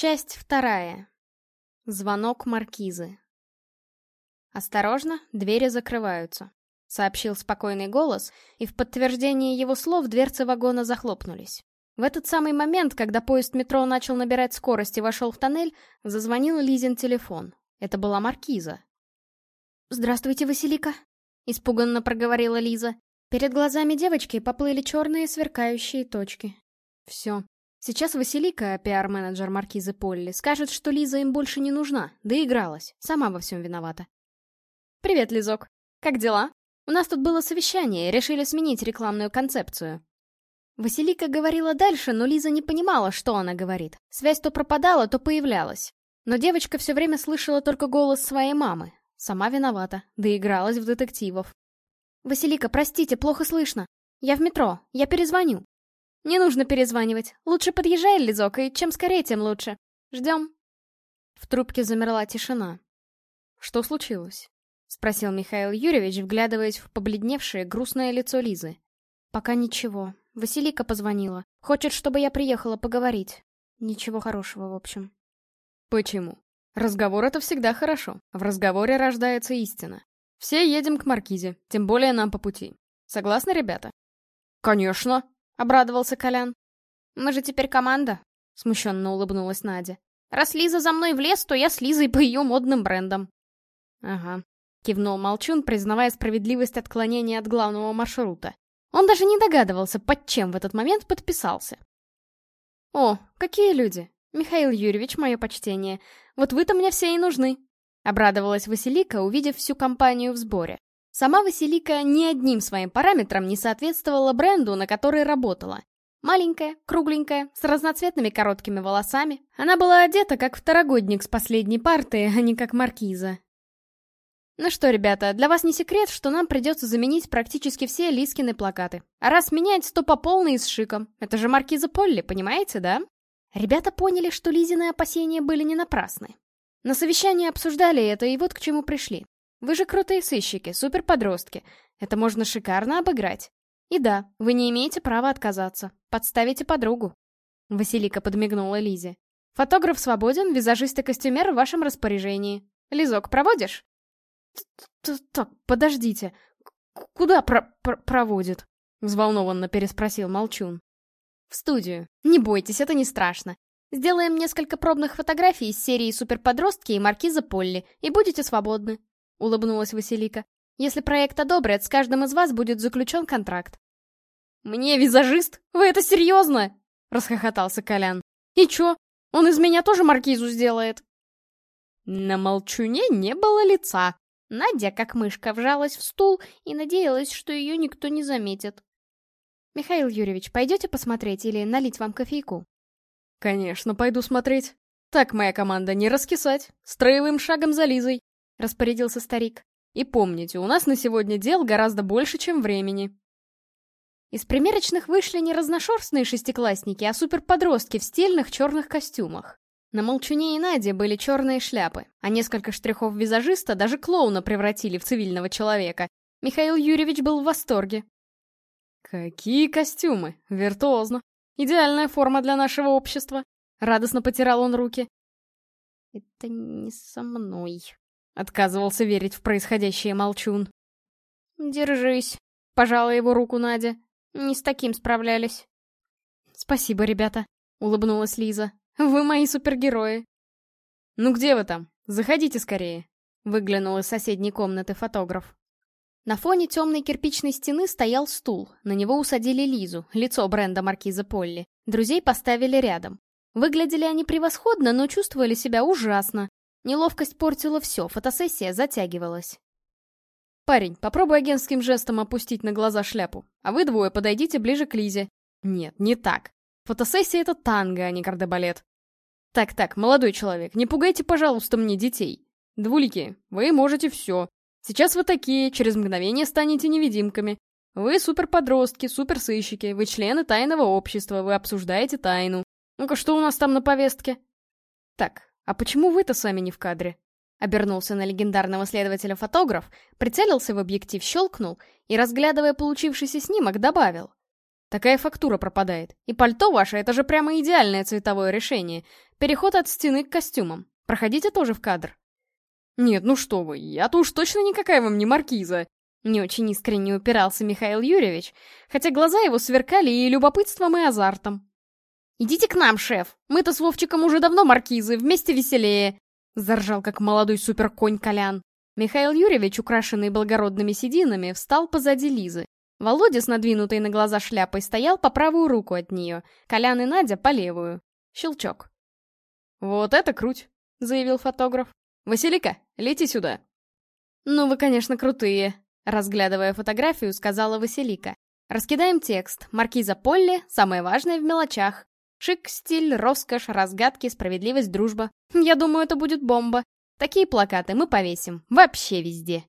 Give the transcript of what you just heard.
Часть вторая. Звонок маркизы. «Осторожно, двери закрываются», — сообщил спокойный голос, и в подтверждение его слов дверцы вагона захлопнулись. В этот самый момент, когда поезд метро начал набирать скорость и вошел в тоннель, зазвонил Лизин телефон. Это была маркиза. «Здравствуйте, Василика», — испуганно проговорила Лиза. Перед глазами девочки поплыли черные сверкающие точки. Все, Сейчас Василика, пиар-менеджер маркизы Полли, скажет, что Лиза им больше не нужна, доигралась, сама во всем виновата. «Привет, Лизок. Как дела? У нас тут было совещание, решили сменить рекламную концепцию». Василика говорила дальше, но Лиза не понимала, что она говорит. Связь то пропадала, то появлялась. Но девочка все время слышала только голос своей мамы. Сама виновата, доигралась в детективов. «Василика, простите, плохо слышно. Я в метро, я перезвоню». Не нужно перезванивать. Лучше подъезжай, Лизок, и чем скорее, тем лучше. Ждем. В трубке замерла тишина. Что случилось? Спросил Михаил Юрьевич, вглядываясь в побледневшее, грустное лицо Лизы. Пока ничего. Василика позвонила. Хочет, чтобы я приехала поговорить. Ничего хорошего, в общем. Почему? Разговор — это всегда хорошо. В разговоре рождается истина. Все едем к Маркизе, тем более нам по пути. Согласны, ребята? Конечно, — обрадовался Колян. «Мы же теперь команда», — смущенно улыбнулась Надя. «Раз Лиза за мной в лес, то я с Лизой по ее модным брендам». «Ага», — кивнул Молчун, признавая справедливость отклонения от главного маршрута. Он даже не догадывался, под чем в этот момент подписался. «О, какие люди! Михаил Юрьевич, мое почтение. Вот вы-то мне все и нужны!» Обрадовалась Василика, увидев всю компанию в сборе. Сама Василика ни одним своим параметрам не соответствовала бренду, на который работала. Маленькая, кругленькая, с разноцветными короткими волосами. Она была одета как второгодник с последней парты, а не как маркиза. Ну что, ребята, для вас не секрет, что нам придется заменить практически все Лискины плакаты. А раз менять, то по полной и с шиком. Это же маркиза Полли, понимаете, да? Ребята поняли, что Лизины опасения были не напрасны. На совещании обсуждали это, и вот к чему пришли. Вы же крутые сыщики, суперподростки. Это можно шикарно обыграть. И да, вы не имеете права отказаться. Подставите подругу. Василика подмигнула Лизе. Фотограф свободен, визажист и костюмер в вашем распоряжении. Лизок, проводишь? Так, подождите. Куда про про проводит? Взволнованно переспросил Молчун. В студию. Не бойтесь, это не страшно. Сделаем несколько пробных фотографий из серии «Суперподростки» и «Маркиза Полли», и будете свободны. — улыбнулась Василика. «Если проект одобрят, с каждым из вас будет заключен контракт». «Мне визажист? Вы это серьезно?» — расхохотался Колян. «И чё? Он из меня тоже маркизу сделает?» На молчуне не было лица. Надя, как мышка, вжалась в стул и надеялась, что ее никто не заметит. «Михаил Юрьевич, пойдете посмотреть или налить вам кофейку?» «Конечно, пойду смотреть. Так, моя команда, не раскисать. Строевым шагом за Лизой. — распорядился старик. «И помните, у нас на сегодня дел гораздо больше, чем времени». Из примерочных вышли не разношерстные шестиклассники, а суперподростки в стильных черных костюмах. На Молчуне и Наде были черные шляпы, а несколько штрихов визажиста даже клоуна превратили в цивильного человека. Михаил Юрьевич был в восторге. «Какие костюмы! Виртуозно! Идеальная форма для нашего общества!» Радостно потирал он руки. «Это не со мной», Отказывался верить в происходящее молчун. «Держись», — пожала его руку Надя. «Не с таким справлялись». «Спасибо, ребята», — улыбнулась Лиза. «Вы мои супергерои». «Ну где вы там? Заходите скорее», — выглянул из соседней комнаты фотограф. На фоне темной кирпичной стены стоял стул. На него усадили Лизу, лицо бренда маркиза Полли. Друзей поставили рядом. Выглядели они превосходно, но чувствовали себя ужасно. Неловкость портила все, фотосессия затягивалась. «Парень, попробуй агентским жестом опустить на глаза шляпу, а вы двое подойдите ближе к Лизе». «Нет, не так. Фотосессия — это танго, а не кардебалет». «Так-так, молодой человек, не пугайте, пожалуйста, мне детей. Двулики, вы можете все. Сейчас вы такие, через мгновение станете невидимками. Вы суперподростки, суперсыщики, вы члены тайного общества, вы обсуждаете тайну. Ну-ка, что у нас там на повестке?» «Так, «А почему вы-то сами не в кадре?» Обернулся на легендарного следователя фотограф, прицелился в объектив, щелкнул и, разглядывая получившийся снимок, добавил. «Такая фактура пропадает. И пальто ваше — это же прямо идеальное цветовое решение. Переход от стены к костюмам. Проходите тоже в кадр. Нет, ну что вы, я-то уж точно никакая вам не маркиза. Не очень искренне упирался Михаил Юрьевич, хотя глаза его сверкали и любопытством, и азартом. «Идите к нам, шеф! Мы-то с Вовчиком уже давно маркизы, вместе веселее!» Заржал, как молодой суперконь Колян. Михаил Юрьевич, украшенный благородными сединами, встал позади Лизы. Володя с надвинутой на глаза шляпой стоял по правую руку от нее, Колян и Надя по левую. Щелчок. «Вот это круть!» — заявил фотограф. «Василика, лети сюда!» «Ну вы, конечно, крутые!» — разглядывая фотографию, сказала Василика. «Раскидаем текст. Маркиза Полли, самое важное в мелочах. Шик, стиль, роскошь, разгадки, справедливость, дружба. Я думаю, это будет бомба. Такие плакаты мы повесим. Вообще везде.